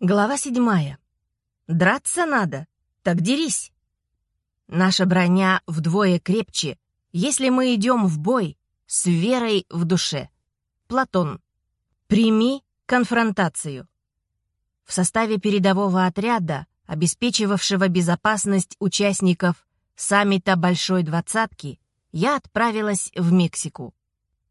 Глава седьмая. Драться надо, так дерись. Наша броня вдвое крепче, если мы идем в бой с верой в душе. Платон. Прими конфронтацию. В составе передового отряда, обеспечивавшего безопасность участников саммита Большой Двадцатки, я отправилась в Мексику.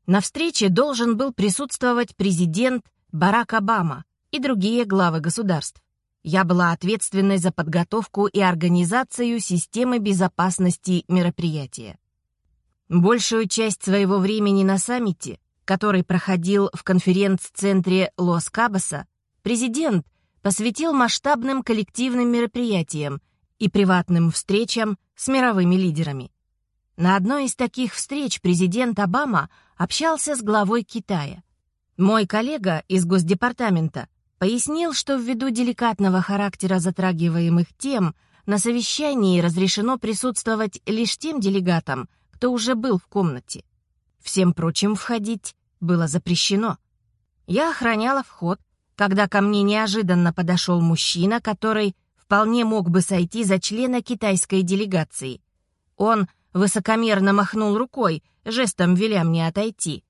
На встрече должен был присутствовать президент Барак Обама и другие главы государств. Я была ответственной за подготовку и организацию системы безопасности мероприятия. Большую часть своего времени на саммите, который проходил в конференц-центре Лос-Кабоса, президент посвятил масштабным коллективным мероприятиям и приватным встречам с мировыми лидерами. На одной из таких встреч президент Обама общался с главой Китая. Мой коллега из Госдепартамента пояснил, что ввиду деликатного характера затрагиваемых тем на совещании разрешено присутствовать лишь тем делегатам, кто уже был в комнате. Всем прочим входить было запрещено. Я охраняла вход, когда ко мне неожиданно подошел мужчина, который вполне мог бы сойти за члена китайской делегации. Он высокомерно махнул рукой, жестом веля мне отойти.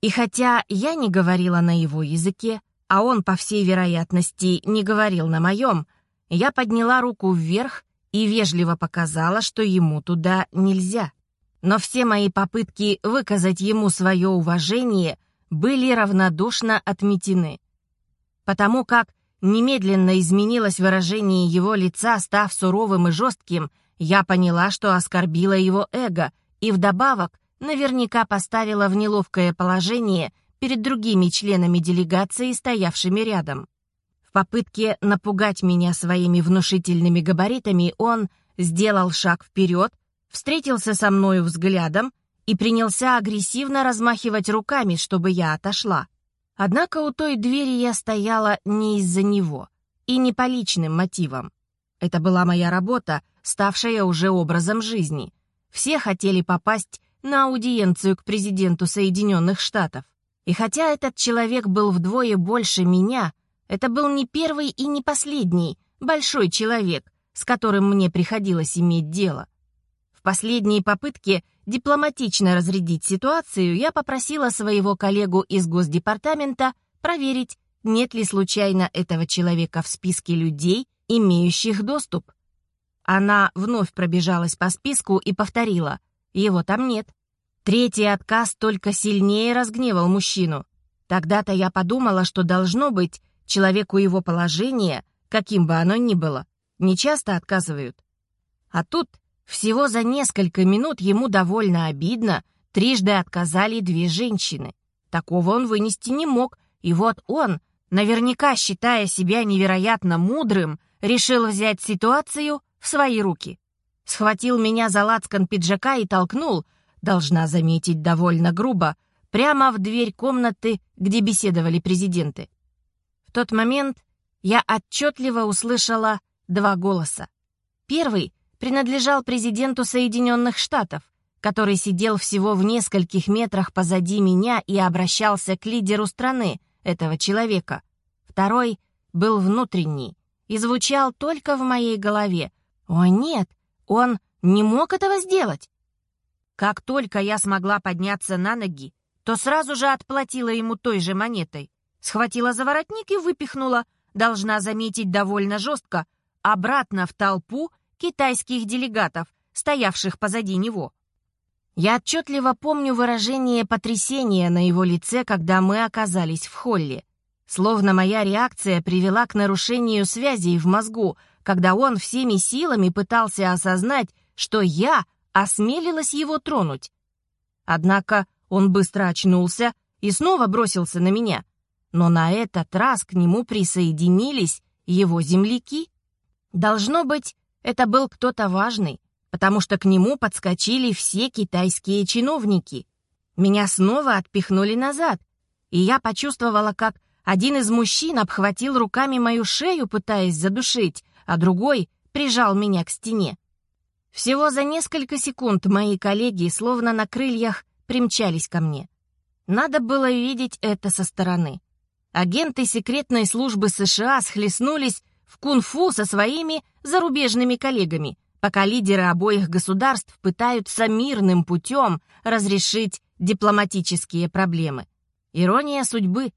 И хотя я не говорила на его языке, а он, по всей вероятности, не говорил на моем, я подняла руку вверх и вежливо показала, что ему туда нельзя. Но все мои попытки выказать ему свое уважение были равнодушно отметены. Потому как немедленно изменилось выражение его лица, став суровым и жестким, я поняла, что оскорбила его эго и вдобавок наверняка поставила в неловкое положение перед другими членами делегации, стоявшими рядом. В попытке напугать меня своими внушительными габаритами он сделал шаг вперед, встретился со мною взглядом и принялся агрессивно размахивать руками, чтобы я отошла. Однако у той двери я стояла не из-за него и не по личным мотивам. Это была моя работа, ставшая уже образом жизни. Все хотели попасть на аудиенцию к президенту Соединенных Штатов. И хотя этот человек был вдвое больше меня, это был не первый и не последний большой человек, с которым мне приходилось иметь дело. В последней попытке дипломатично разрядить ситуацию я попросила своего коллегу из Госдепартамента проверить, нет ли случайно этого человека в списке людей, имеющих доступ. Она вновь пробежалась по списку и повторила, его там нет. Третий отказ только сильнее разгневал мужчину. Тогда-то я подумала, что должно быть, человеку его положение, каким бы оно ни было, нечасто отказывают. А тут всего за несколько минут ему довольно обидно, трижды отказали две женщины. Такого он вынести не мог, и вот он, наверняка считая себя невероятно мудрым, решил взять ситуацию в свои руки. Схватил меня за лацкан пиджака и толкнул, должна заметить довольно грубо, прямо в дверь комнаты, где беседовали президенты. В тот момент я отчетливо услышала два голоса. Первый принадлежал президенту Соединенных Штатов, который сидел всего в нескольких метрах позади меня и обращался к лидеру страны, этого человека. Второй был внутренний, и звучал только в моей голове. «О нет, он не мог этого сделать!» Как только я смогла подняться на ноги, то сразу же отплатила ему той же монетой. Схватила за воротник и выпихнула, должна заметить довольно жестко, обратно в толпу китайских делегатов, стоявших позади него. Я отчетливо помню выражение потрясения на его лице, когда мы оказались в холле. Словно моя реакция привела к нарушению связей в мозгу, когда он всеми силами пытался осознать, что я осмелилась его тронуть. Однако он быстро очнулся и снова бросился на меня. Но на этот раз к нему присоединились его земляки. Должно быть, это был кто-то важный, потому что к нему подскочили все китайские чиновники. Меня снова отпихнули назад, и я почувствовала, как один из мужчин обхватил руками мою шею, пытаясь задушить, а другой прижал меня к стене. Всего за несколько секунд мои коллеги, словно на крыльях, примчались ко мне. Надо было видеть это со стороны. агенты секретной службы США схлестнулись в кунг-фу со своими зарубежными коллегами, пока лидеры обоих государств пытаются мирным путем разрешить дипломатические проблемы. Ирония судьбы.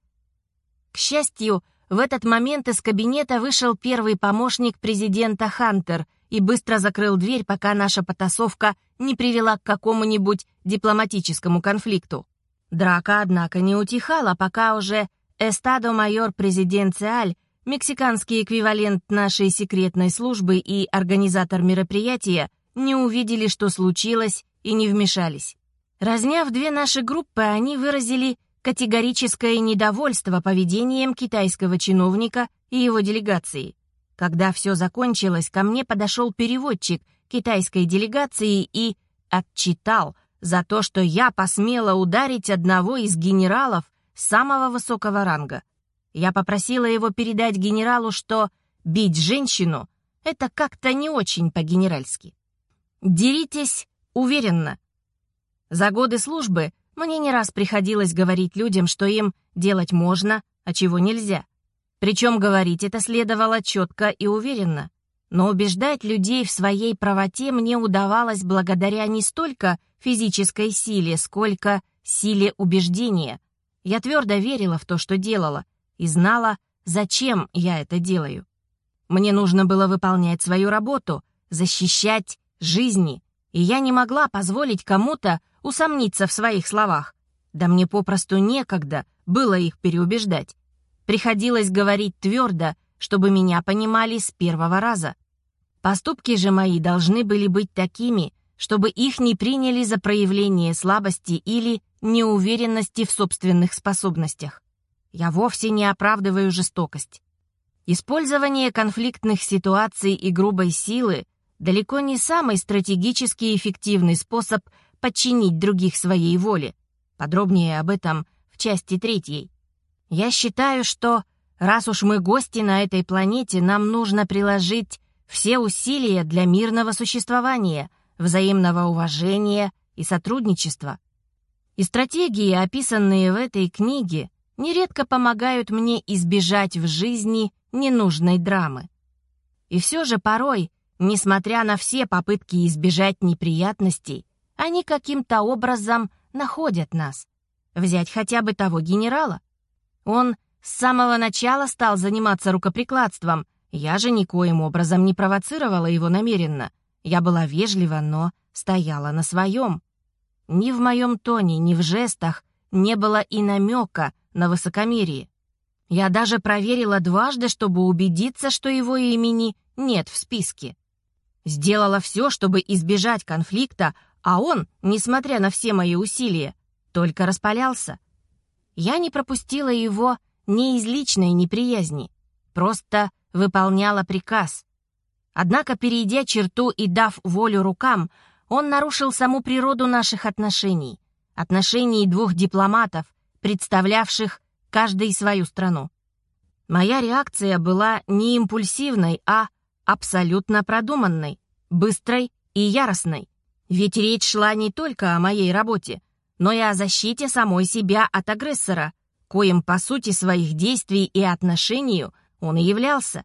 К счастью, в этот момент из кабинета вышел первый помощник президента Хантер и быстро закрыл дверь, пока наша потасовка не привела к какому-нибудь дипломатическому конфликту. Драка, однако, не утихала, пока уже Эстадо-майор Президенциаль, мексиканский эквивалент нашей секретной службы и организатор мероприятия, не увидели, что случилось, и не вмешались. Разняв две наши группы, они выразили категорическое недовольство поведением китайского чиновника и его делегации. Когда все закончилось, ко мне подошел переводчик китайской делегации и отчитал за то, что я посмела ударить одного из генералов самого высокого ранга. Я попросила его передать генералу, что бить женщину — это как-то не очень по-генеральски. Деритесь уверенно. За годы службы мне не раз приходилось говорить людям, что им делать можно, а чего нельзя. Причем говорить это следовало четко и уверенно. Но убеждать людей в своей правоте мне удавалось благодаря не столько физической силе, сколько силе убеждения. Я твердо верила в то, что делала, и знала, зачем я это делаю. Мне нужно было выполнять свою работу, защищать жизни, и я не могла позволить кому-то усомниться в своих словах. Да мне попросту некогда было их переубеждать. Приходилось говорить твердо, чтобы меня понимали с первого раза. Поступки же мои должны были быть такими, чтобы их не приняли за проявление слабости или неуверенности в собственных способностях. Я вовсе не оправдываю жестокость. Использование конфликтных ситуаций и грубой силы далеко не самый стратегически эффективный способ подчинить других своей воле. Подробнее об этом в части третьей. Я считаю, что раз уж мы гости на этой планете, нам нужно приложить все усилия для мирного существования, взаимного уважения и сотрудничества. И стратегии, описанные в этой книге, нередко помогают мне избежать в жизни ненужной драмы. И все же порой, несмотря на все попытки избежать неприятностей, они каким-то образом находят нас. Взять хотя бы того генерала. Он с самого начала стал заниматься рукоприкладством. Я же никоим образом не провоцировала его намеренно. Я была вежлива, но стояла на своем. Ни в моем тоне, ни в жестах не было и намека на высокомерие. Я даже проверила дважды, чтобы убедиться, что его имени нет в списке. Сделала все, чтобы избежать конфликта, а он, несмотря на все мои усилия, только распалялся. Я не пропустила его ни из личной неприязни, просто выполняла приказ. Однако, перейдя черту и дав волю рукам, он нарушил саму природу наших отношений, отношений двух дипломатов, представлявших каждый свою страну. Моя реакция была не импульсивной, а абсолютно продуманной, быстрой и яростной. Ведь речь шла не только о моей работе, но и о защите самой себя от агрессора, коим по сути своих действий и отношению он и являлся.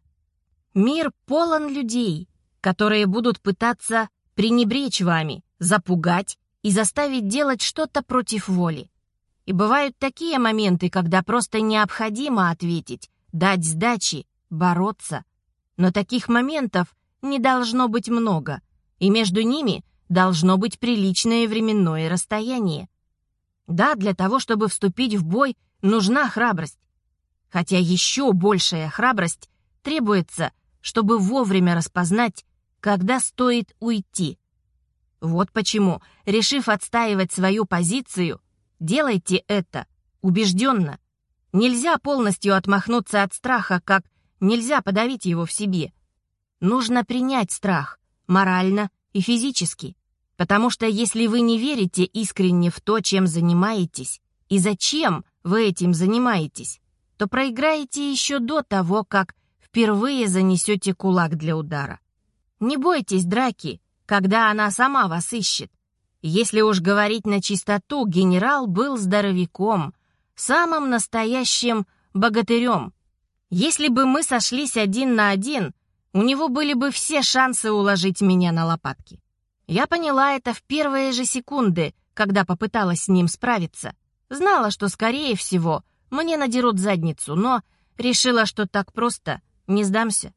Мир полон людей, которые будут пытаться пренебречь вами, запугать и заставить делать что-то против воли. И бывают такие моменты, когда просто необходимо ответить, дать сдачи, бороться. Но таких моментов не должно быть много, и между ними должно быть приличное временное расстояние. Да, для того, чтобы вступить в бой, нужна храбрость. Хотя еще большая храбрость требуется, чтобы вовремя распознать, когда стоит уйти. Вот почему, решив отстаивать свою позицию, делайте это убежденно. Нельзя полностью отмахнуться от страха, как нельзя подавить его в себе. Нужно принять страх, морально и физически. Потому что если вы не верите искренне в то, чем занимаетесь, и зачем вы этим занимаетесь, то проиграете еще до того, как впервые занесете кулак для удара. Не бойтесь драки, когда она сама вас ищет. Если уж говорить на чистоту, генерал был здоровяком, самым настоящим богатырем. Если бы мы сошлись один на один, у него были бы все шансы уложить меня на лопатки. Я поняла это в первые же секунды, когда попыталась с ним справиться. Знала, что, скорее всего, мне надерут задницу, но решила, что так просто не сдамся.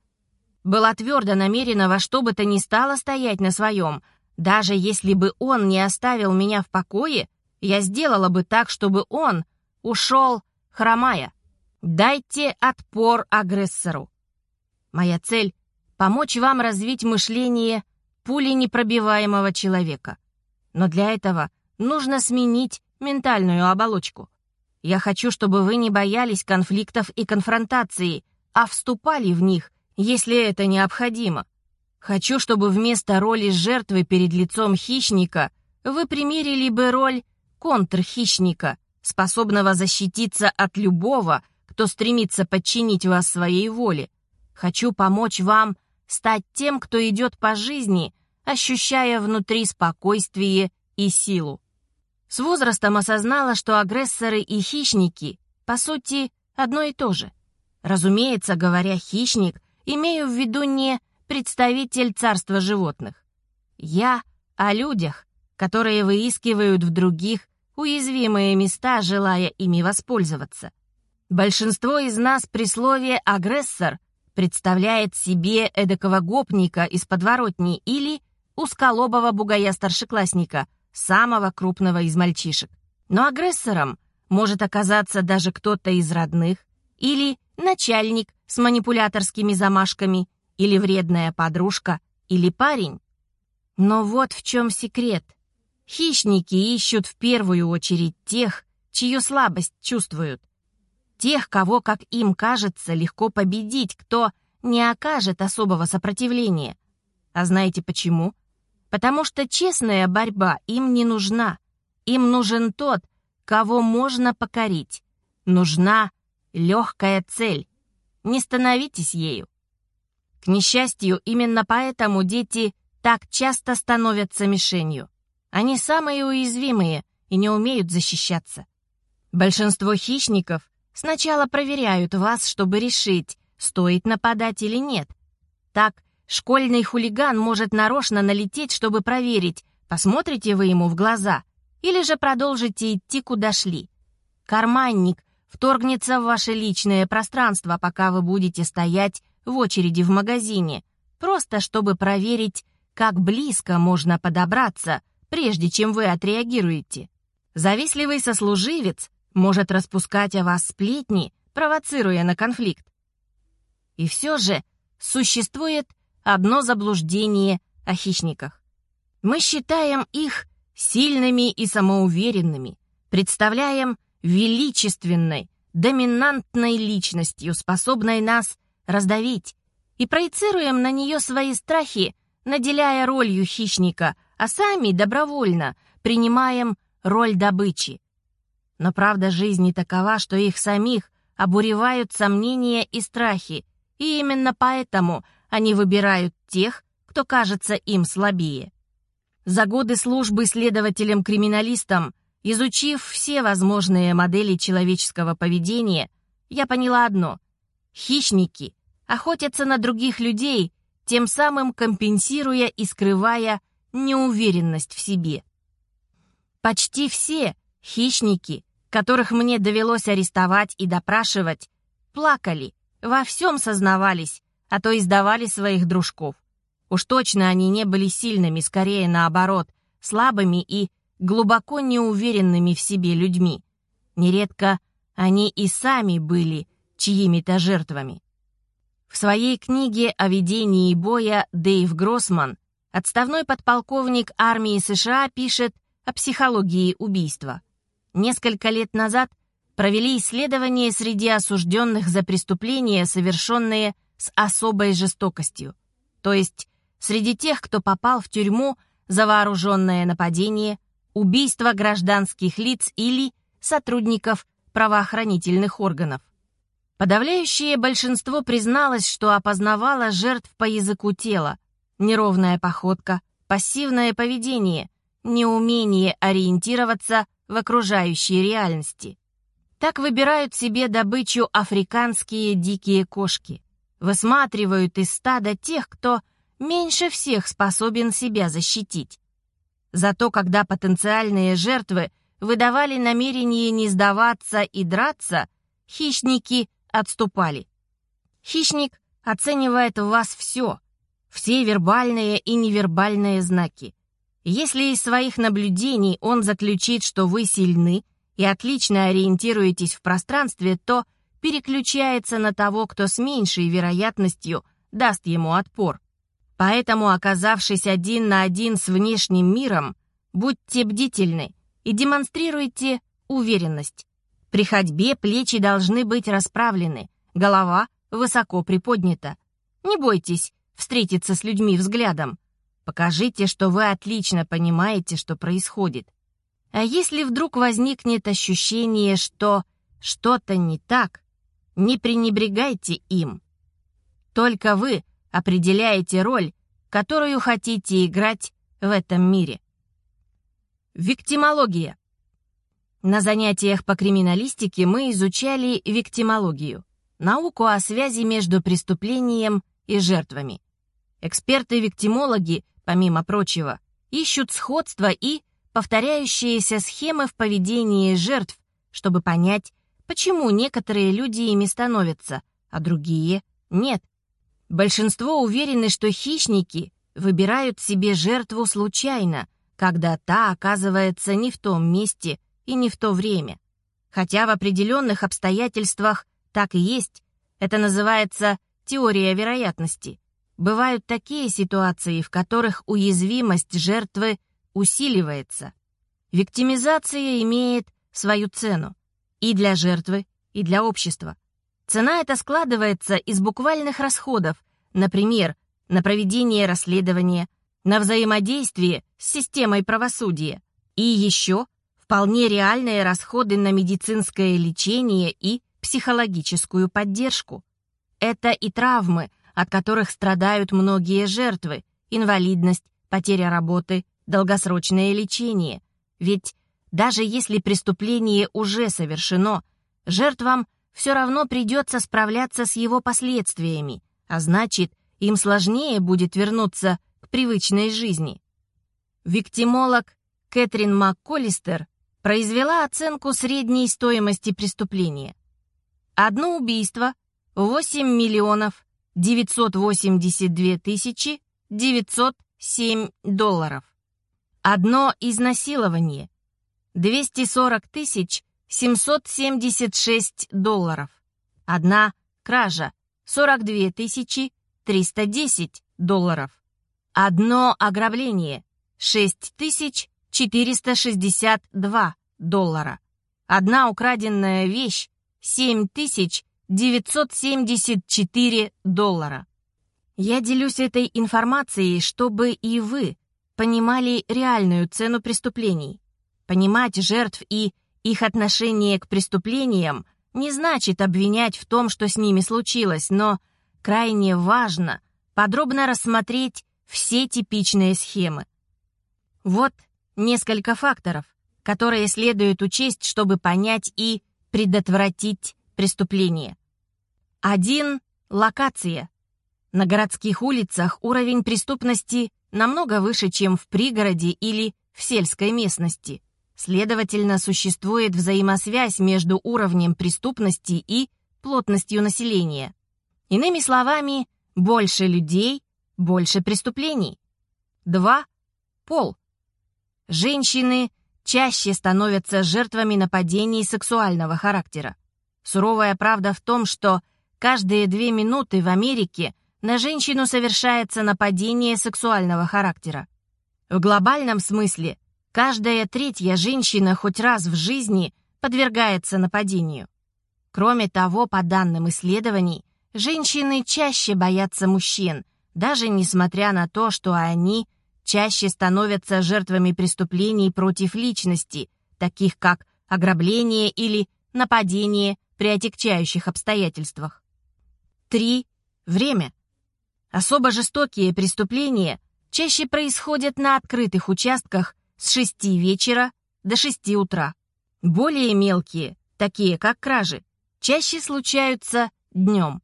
Была твердо намерена во что бы то ни стало стоять на своем. Даже если бы он не оставил меня в покое, я сделала бы так, чтобы он ушел, хромая. Дайте отпор агрессору. Моя цель — помочь вам развить мышление пули непробиваемого человека. Но для этого нужно сменить ментальную оболочку. Я хочу, чтобы вы не боялись конфликтов и конфронтации, а вступали в них, если это необходимо. Хочу, чтобы вместо роли жертвы перед лицом хищника вы примерили бы роль контрхищника, способного защититься от любого, кто стремится подчинить вас своей воле. Хочу помочь вам стать тем, кто идет по жизни, ощущая внутри спокойствие и силу. С возрастом осознала, что агрессоры и хищники, по сути, одно и то же. Разумеется, говоря «хищник», имею в виду не представитель царства животных. Я о людях, которые выискивают в других уязвимые места, желая ими воспользоваться. Большинство из нас при слове «агрессор» представляет себе эдакого гопника из подворотни или узколобого бугая-старшеклассника, самого крупного из мальчишек. Но агрессором может оказаться даже кто-то из родных, или начальник с манипуляторскими замашками, или вредная подружка, или парень. Но вот в чем секрет. Хищники ищут в первую очередь тех, чью слабость чувствуют. Тех, кого, как им кажется, легко победить, кто не окажет особого сопротивления. А знаете почему? Потому что честная борьба им не нужна. Им нужен тот, кого можно покорить. Нужна легкая цель. Не становитесь ею. К несчастью, именно поэтому дети так часто становятся мишенью. Они самые уязвимые и не умеют защищаться. Большинство хищников сначала проверяют вас, чтобы решить, стоит нападать или нет. Так Школьный хулиган может нарочно налететь, чтобы проверить, посмотрите вы ему в глаза или же продолжите идти, куда шли. Карманник вторгнется в ваше личное пространство, пока вы будете стоять в очереди в магазине, просто чтобы проверить, как близко можно подобраться, прежде чем вы отреагируете. Завистливый сослуживец может распускать о вас сплетни, провоцируя на конфликт. И все же существует одно заблуждение о хищниках. Мы считаем их сильными и самоуверенными, представляем величественной, доминантной личностью, способной нас раздавить, и проецируем на нее свои страхи, наделяя ролью хищника, а сами добровольно принимаем роль добычи. Но правда жизни такова, что их самих обуревают сомнения и страхи, и именно поэтому они выбирают тех, кто кажется им слабее. За годы службы следователем-криминалистом, изучив все возможные модели человеческого поведения, я поняла одно — хищники охотятся на других людей, тем самым компенсируя и скрывая неуверенность в себе. Почти все хищники, которых мне довелось арестовать и допрашивать, плакали, во всем сознавались, а то издавали своих дружков. Уж точно они не были сильными, скорее наоборот, слабыми и глубоко неуверенными в себе людьми. Нередко они и сами были чьими-то жертвами. В своей книге о ведении боя Дэйв Гроссман, отставной подполковник армии США, пишет о психологии убийства. Несколько лет назад провели исследование среди осужденных за преступления, совершенные с особой жестокостью. То есть среди тех, кто попал в тюрьму за вооруженное нападение, убийство гражданских лиц или сотрудников правоохранительных органов. Подавляющее большинство призналось, что опознавало жертв по языку тела, неровная походка, пассивное поведение, неумение ориентироваться в окружающей реальности. Так выбирают себе добычу африканские дикие кошки. Высматривают из стада тех, кто меньше всех способен себя защитить. Зато когда потенциальные жертвы выдавали намерение не сдаваться и драться, хищники отступали. Хищник оценивает в вас все, все вербальные и невербальные знаки. Если из своих наблюдений он заключит, что вы сильны и отлично ориентируетесь в пространстве, то переключается на того, кто с меньшей вероятностью даст ему отпор. Поэтому, оказавшись один на один с внешним миром, будьте бдительны и демонстрируйте уверенность. При ходьбе плечи должны быть расправлены, голова высоко приподнята. Не бойтесь встретиться с людьми взглядом. Покажите, что вы отлично понимаете, что происходит. А если вдруг возникнет ощущение, что что-то не так, не пренебрегайте им. Только вы определяете роль, которую хотите играть в этом мире. Виктимология. На занятиях по криминалистике мы изучали виктимологию, науку о связи между преступлением и жертвами. Эксперты-виктимологи, помимо прочего, ищут сходства и повторяющиеся схемы в поведении жертв, чтобы понять, почему некоторые люди ими становятся, а другие — нет. Большинство уверены, что хищники выбирают себе жертву случайно, когда та оказывается не в том месте и не в то время. Хотя в определенных обстоятельствах так и есть. Это называется теория вероятности. Бывают такие ситуации, в которых уязвимость жертвы усиливается. Виктимизация имеет свою цену и для жертвы, и для общества. Цена эта складывается из буквальных расходов, например, на проведение расследования, на взаимодействие с системой правосудия и еще вполне реальные расходы на медицинское лечение и психологическую поддержку. Это и травмы, от которых страдают многие жертвы, инвалидность, потеря работы, долгосрочное лечение. Ведь даже если преступление уже совершено, жертвам все равно придется справляться с его последствиями, а значит, им сложнее будет вернуться к привычной жизни. Виктимолог Кэтрин МакКоллистер произвела оценку средней стоимости преступления. Одно убийство — 8 миллионов 982 тысячи 907 долларов. Одно изнасилование — 240 тысяч 776 долларов. Одна кража — 42 тысячи 310 долларов. Одно ограбление — 6 тысяч 462 доллара. Одна украденная вещь — 7 тысяч 974 доллара. Я делюсь этой информацией, чтобы и вы понимали реальную цену преступлений. Понимать жертв и их отношение к преступлениям не значит обвинять в том, что с ними случилось, но крайне важно подробно рассмотреть все типичные схемы. Вот несколько факторов, которые следует учесть, чтобы понять и предотвратить преступление. Один — локация. На городских улицах уровень преступности намного выше, чем в пригороде или в сельской местности. Следовательно, существует взаимосвязь между уровнем преступности и плотностью населения. Иными словами, больше людей — больше преступлений. Два — пол. Женщины чаще становятся жертвами нападений сексуального характера. Суровая правда в том, что Каждые две минуты в Америке на женщину совершается нападение сексуального характера. В глобальном смысле каждая третья женщина хоть раз в жизни подвергается нападению. Кроме того, по данным исследований, женщины чаще боятся мужчин, даже несмотря на то, что они чаще становятся жертвами преступлений против личности, таких как ограбление или нападение при отягчающих обстоятельствах. Три. Время. Особо жестокие преступления чаще происходят на открытых участках с 6 вечера до 6 утра. Более мелкие, такие как кражи, чаще случаются днем.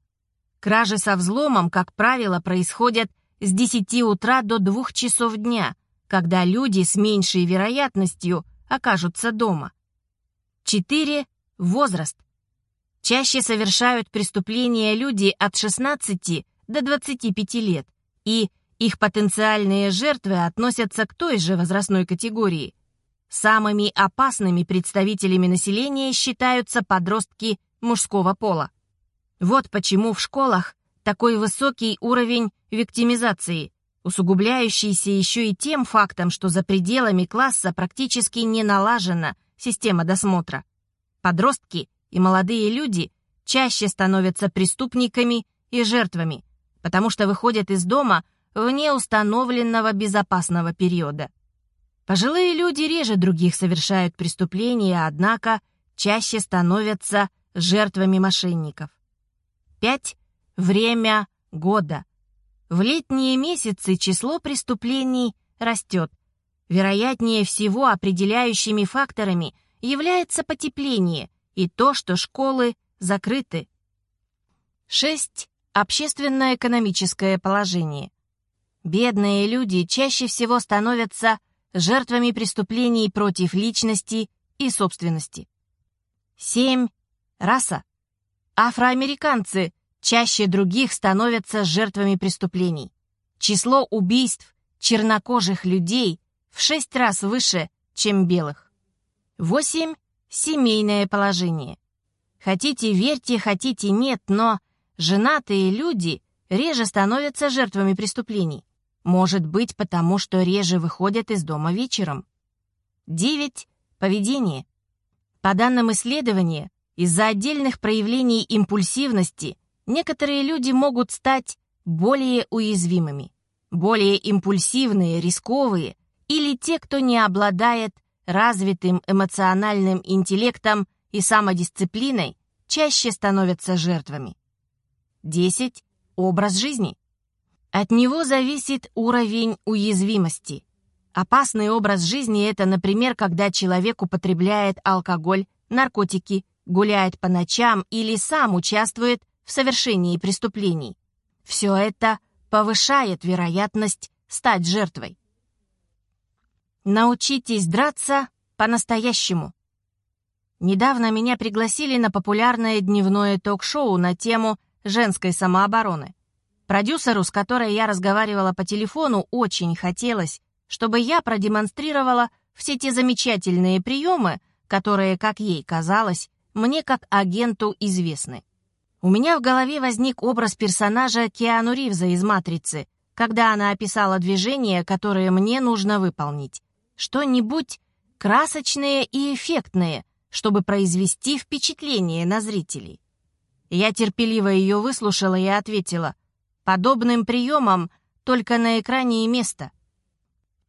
Кражи со взломом, как правило, происходят с 10 утра до 2 часов дня, когда люди с меньшей вероятностью окажутся дома. 4. Возраст. Чаще совершают преступления люди от 16 до 25 лет, и их потенциальные жертвы относятся к той же возрастной категории. Самыми опасными представителями населения считаются подростки мужского пола. Вот почему в школах такой высокий уровень виктимизации, усугубляющийся еще и тем фактом, что за пределами класса практически не налажена система досмотра. Подростки и молодые люди чаще становятся преступниками и жертвами, потому что выходят из дома вне установленного безопасного периода. Пожилые люди реже других совершают преступления, однако чаще становятся жертвами мошенников. 5. Время года. В летние месяцы число преступлений растет. Вероятнее всего определяющими факторами является потепление и то, что школы закрыты. 6. Общественно-экономическое положение. Бедные люди чаще всего становятся жертвами преступлений против личности и собственности. 7. Раса. Афроамериканцы чаще других становятся жертвами преступлений. Число убийств чернокожих людей в шесть раз выше, чем белых. 8. Семейное положение. Хотите верьте, хотите нет, но женатые люди реже становятся жертвами преступлений. Может быть, потому что реже выходят из дома вечером. 9. Поведение. По данным исследования, из-за отдельных проявлений импульсивности некоторые люди могут стать более уязвимыми, более импульсивные, рисковые или те, кто не обладает развитым эмоциональным интеллектом и самодисциплиной, чаще становятся жертвами. 10. Образ жизни. От него зависит уровень уязвимости. Опасный образ жизни – это, например, когда человек употребляет алкоголь, наркотики, гуляет по ночам или сам участвует в совершении преступлений. Все это повышает вероятность стать жертвой. Научитесь драться по-настоящему. Недавно меня пригласили на популярное дневное ток-шоу на тему женской самообороны. Продюсеру, с которой я разговаривала по телефону, очень хотелось, чтобы я продемонстрировала все те замечательные приемы, которые, как ей казалось, мне как агенту известны. У меня в голове возник образ персонажа Киану Ривза из «Матрицы», когда она описала движения, которые мне нужно выполнить. Что-нибудь красочное и эффектное, чтобы произвести впечатление на зрителей. Я терпеливо ее выслушала и ответила, подобным приемом только на экране и место.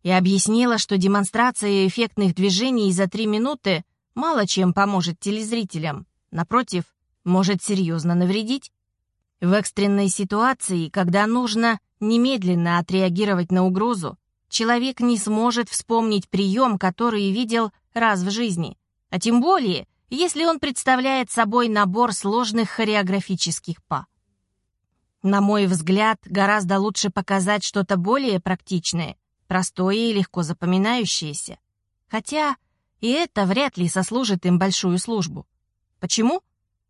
И объяснила, что демонстрация эффектных движений за три минуты мало чем поможет телезрителям. Напротив, может серьезно навредить. В экстренной ситуации, когда нужно немедленно отреагировать на угрозу, человек не сможет вспомнить прием, который видел раз в жизни. А тем более, если он представляет собой набор сложных хореографических па. На мой взгляд, гораздо лучше показать что-то более практичное, простое и легко запоминающееся. Хотя и это вряд ли сослужит им большую службу. Почему?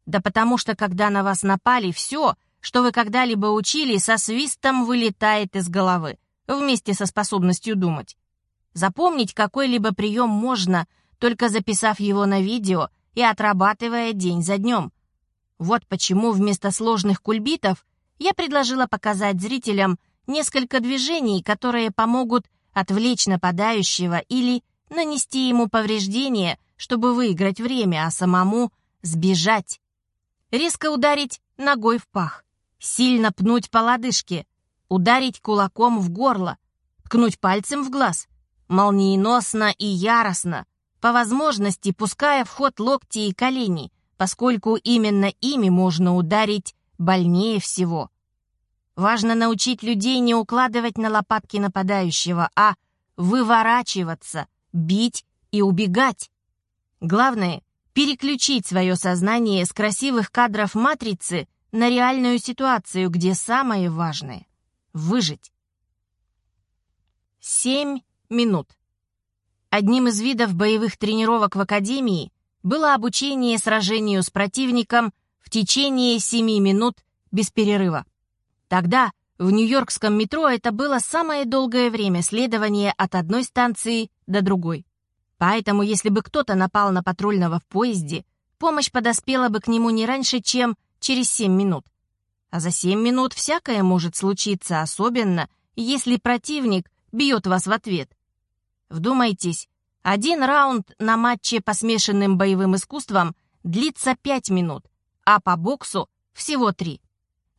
Да потому что, когда на вас напали, все, что вы когда-либо учили, со свистом вылетает из головы, вместе со способностью думать. Запомнить какой-либо прием можно, только записав его на видео и отрабатывая день за днем. Вот почему вместо сложных кульбитов я предложила показать зрителям несколько движений, которые помогут отвлечь нападающего или нанести ему повреждение, чтобы выиграть время, а самому сбежать. Резко ударить ногой в пах, сильно пнуть по лодыжке, ударить кулаком в горло, ткнуть пальцем в глаз, молниеносно и яростно, по возможности пуская в ход локти и колени, поскольку именно ими можно ударить больнее всего. Важно научить людей не укладывать на лопатки нападающего, а выворачиваться – бить и убегать. Главное — переключить свое сознание с красивых кадров матрицы на реальную ситуацию, где самое важное — выжить. Семь минут. Одним из видов боевых тренировок в Академии было обучение сражению с противником в течение семи минут без перерыва. Тогда в нью-йоркском метро это было самое долгое время следования от одной станции до другой. Поэтому, если бы кто-то напал на патрульного в поезде, помощь подоспела бы к нему не раньше, чем через 7 минут. А за 7 минут всякое может случиться, особенно если противник бьет вас в ответ. Вдумайтесь, один раунд на матче по смешанным боевым искусствам длится 5 минут, а по боксу всего 3.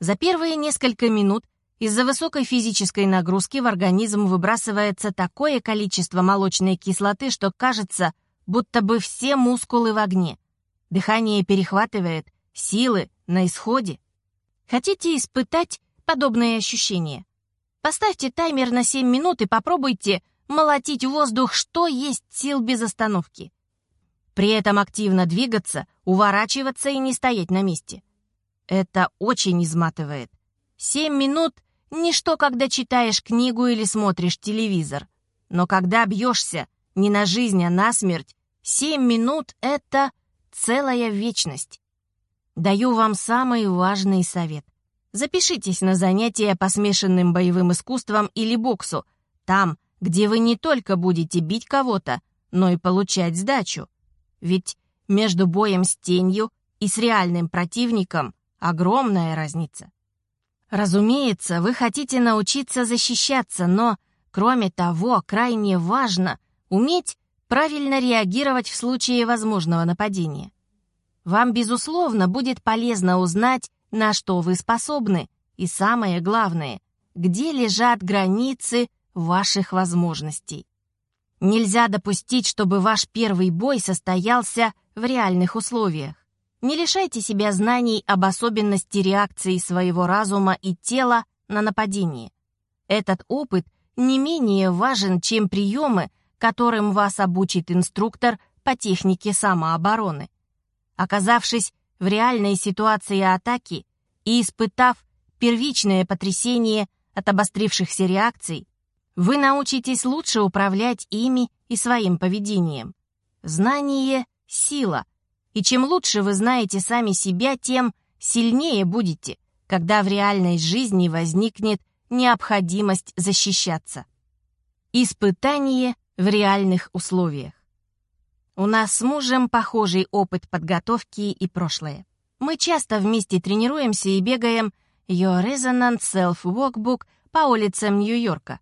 За первые несколько минут из-за высокой физической нагрузки в организм выбрасывается такое количество молочной кислоты, что кажется, будто бы все мускулы в огне. Дыхание перехватывает, силы на исходе. Хотите испытать подобные ощущения? Поставьте таймер на 7 минут и попробуйте молотить воздух, что есть сил без остановки. При этом активно двигаться, уворачиваться и не стоять на месте. Это очень изматывает. 7 минут — Ничто, когда читаешь книгу или смотришь телевизор. Но когда бьешься не на жизнь, а на смерть, семь минут — это целая вечность. Даю вам самый важный совет. Запишитесь на занятия по смешанным боевым искусствам или боксу, там, где вы не только будете бить кого-то, но и получать сдачу. Ведь между боем с тенью и с реальным противником огромная разница. Разумеется, вы хотите научиться защищаться, но, кроме того, крайне важно уметь правильно реагировать в случае возможного нападения. Вам, безусловно, будет полезно узнать, на что вы способны, и самое главное, где лежат границы ваших возможностей. Нельзя допустить, чтобы ваш первый бой состоялся в реальных условиях. Не лишайте себя знаний об особенности реакции своего разума и тела на нападение. Этот опыт не менее важен, чем приемы, которым вас обучит инструктор по технике самообороны. Оказавшись в реальной ситуации атаки и испытав первичное потрясение от обострившихся реакций, вы научитесь лучше управлять ими и своим поведением. Знание — сила, и чем лучше вы знаете сами себя, тем сильнее будете, когда в реальной жизни возникнет необходимость защищаться. Испытание в реальных условиях. У нас с мужем похожий опыт подготовки и прошлое. Мы часто вместе тренируемся и бегаем Your Resonant Self Walkbook по улицам Нью-Йорка.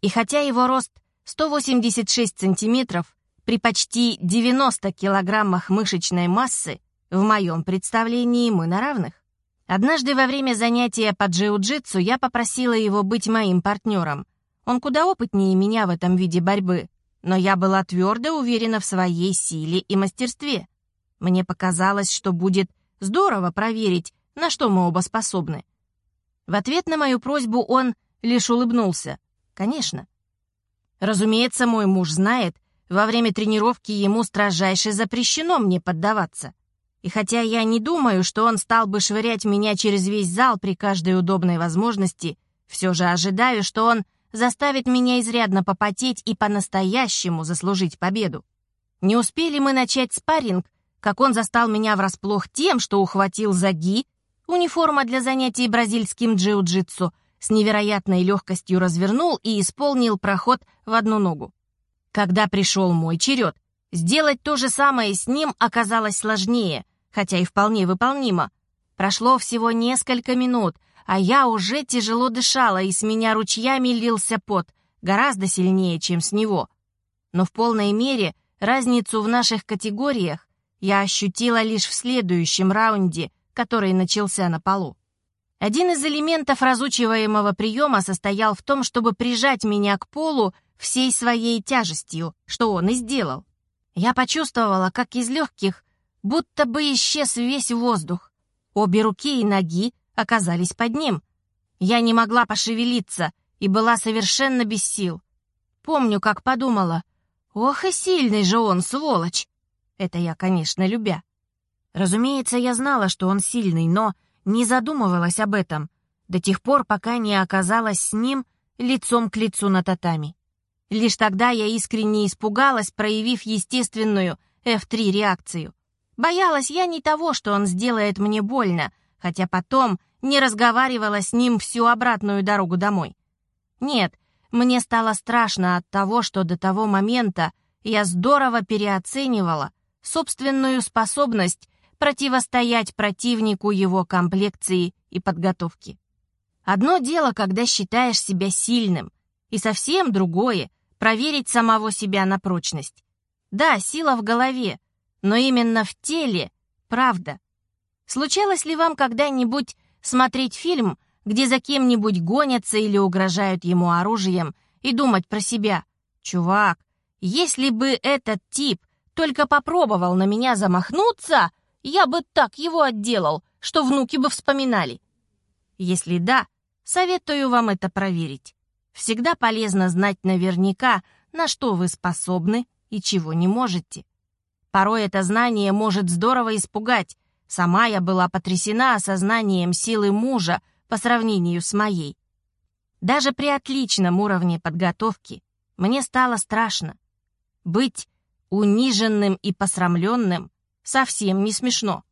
И хотя его рост 186 сантиметров, при почти 90 килограммах мышечной массы, в моем представлении мы на равных. Однажды во время занятия по джиу-джитсу я попросила его быть моим партнером. Он куда опытнее меня в этом виде борьбы, но я была твердо уверена в своей силе и мастерстве. Мне показалось, что будет здорово проверить, на что мы оба способны. В ответ на мою просьбу он лишь улыбнулся. Конечно. Разумеется, мой муж знает, во время тренировки ему строжайше запрещено мне поддаваться. И хотя я не думаю, что он стал бы швырять меня через весь зал при каждой удобной возможности, все же ожидаю, что он заставит меня изрядно попотеть и по-настоящему заслужить победу. Не успели мы начать спарринг, как он застал меня врасплох тем, что ухватил за ги, униформа для занятий бразильским джиу-джитсу, с невероятной легкостью развернул и исполнил проход в одну ногу. Когда пришел мой черед, сделать то же самое с ним оказалось сложнее, хотя и вполне выполнимо. Прошло всего несколько минут, а я уже тяжело дышала, и с меня ручьями лился пот, гораздо сильнее, чем с него. Но в полной мере разницу в наших категориях я ощутила лишь в следующем раунде, который начался на полу. Один из элементов разучиваемого приема состоял в том, чтобы прижать меня к полу всей своей тяжестью, что он и сделал. Я почувствовала, как из легких будто бы исчез весь воздух. Обе руки и ноги оказались под ним. Я не могла пошевелиться и была совершенно без сил. Помню, как подумала, ох и сильный же он, сволочь. Это я, конечно, любя. Разумеется, я знала, что он сильный, но не задумывалась об этом до тех пор, пока не оказалась с ним лицом к лицу на татами. Лишь тогда я искренне испугалась, проявив естественную F3 реакцию. Боялась я не того, что он сделает мне больно, хотя потом не разговаривала с ним всю обратную дорогу домой. Нет, мне стало страшно от того, что до того момента я здорово переоценивала собственную способность противостоять противнику его комплекции и подготовки. Одно дело, когда считаешь себя сильным, и совсем другое — проверить самого себя на прочность. Да, сила в голове, но именно в теле — правда. Случалось ли вам когда-нибудь смотреть фильм, где за кем-нибудь гонятся или угрожают ему оружием, и думать про себя, «Чувак, если бы этот тип только попробовал на меня замахнуться, я бы так его отделал, что внуки бы вспоминали». Если да, советую вам это проверить. Всегда полезно знать наверняка, на что вы способны и чего не можете. Порой это знание может здорово испугать. Сама я была потрясена осознанием силы мужа по сравнению с моей. Даже при отличном уровне подготовки мне стало страшно. Быть униженным и посрамленным совсем не смешно.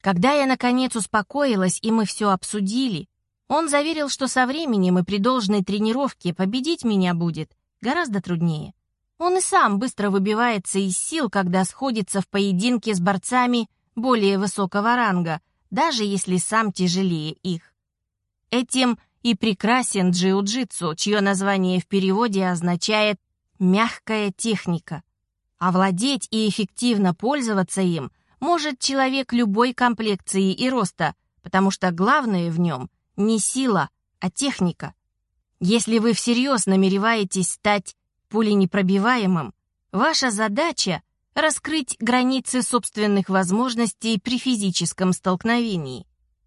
Когда я, наконец, успокоилась, и мы все обсудили, он заверил, что со временем и при должной тренировке победить меня будет гораздо труднее. Он и сам быстро выбивается из сил, когда сходится в поединке с борцами более высокого ранга, даже если сам тяжелее их. Этим и прекрасен джиу-джитсу, чье название в переводе означает «мягкая техника». Овладеть и эффективно пользоваться им может человек любой комплекции и роста, потому что главное в нем — не сила, а техника. Если вы всерьез намереваетесь стать пуленепробиваемым, ваша задача — раскрыть границы собственных возможностей при физическом столкновении.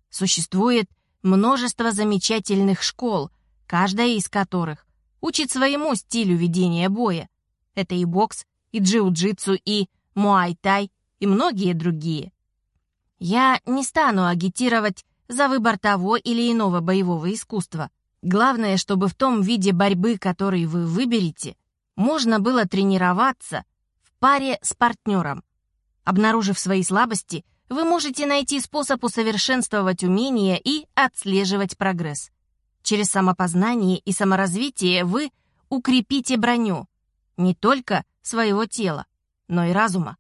Существует множество замечательных школ, каждая из которых учит своему стилю ведения боя. Это и бокс, и джиу-джитсу, и муай-тай, и многие другие. Я не стану агитировать за выбор того или иного боевого искусства. Главное, чтобы в том виде борьбы, который вы выберете, можно было тренироваться паре с партнером. Обнаружив свои слабости, вы можете найти способ усовершенствовать умения и отслеживать прогресс. Через самопознание и саморазвитие вы укрепите броню не только своего тела, но и разума.